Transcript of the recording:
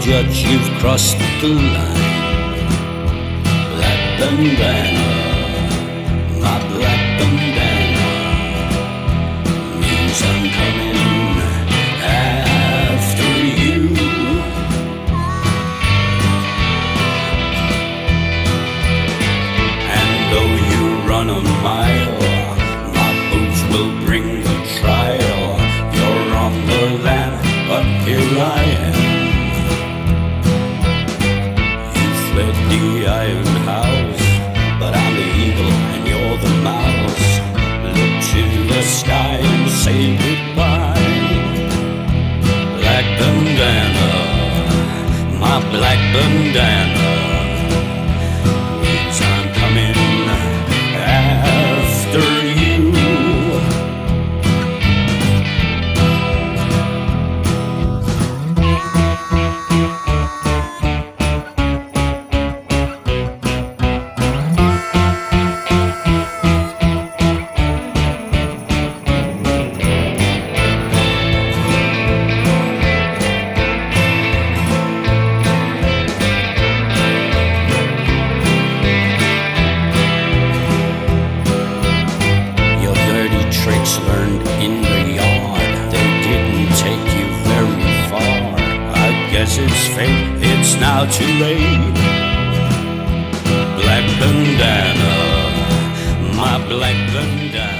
judge you've crossed the line. Black bandana, my black bandana means I'm coming after you. And though you run a mile, my boots will bring the trial. You're on the but here I am. The iron house, but I'm the eagle and you're the mouse. Look to the sky and say goodbye. Black bandana, my black bandana guess it's fate, it's now too late. Black bandana, my black bandana.